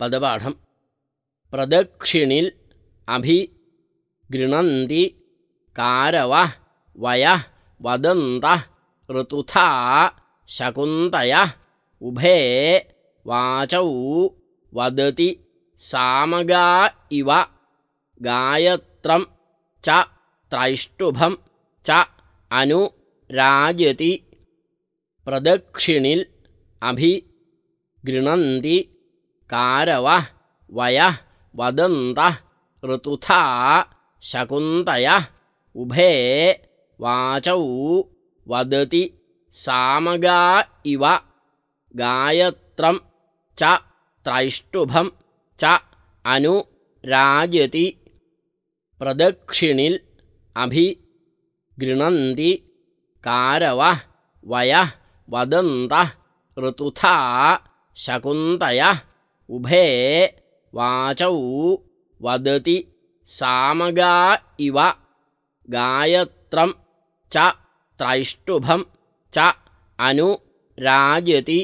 पदपाठं प्रदक्षिणिल् अभि गृणन्ति कारवः वयः वदन्तः ऋतुथा शकुन्तयः उभे वाचौ वदति सामगा इव गायत्रं च त्रैष्टुभं च अनुराजति प्रदक्षिणिल् अभि गृणन्ति कारव वय वदन्त ऋतुथा शकुन्तय उभे वाचौ वदति सामगा इव गायत्रं च त्रैष्टुभं च अनु राजति प्रदक्षिणिल् अभि गृणन्ति कारव वय वदन्त ऋतुथा शकुन्तय उभे वाचौ वदति सामगा इव गायत्रं च त्रैष्टुभं च अनुराजति।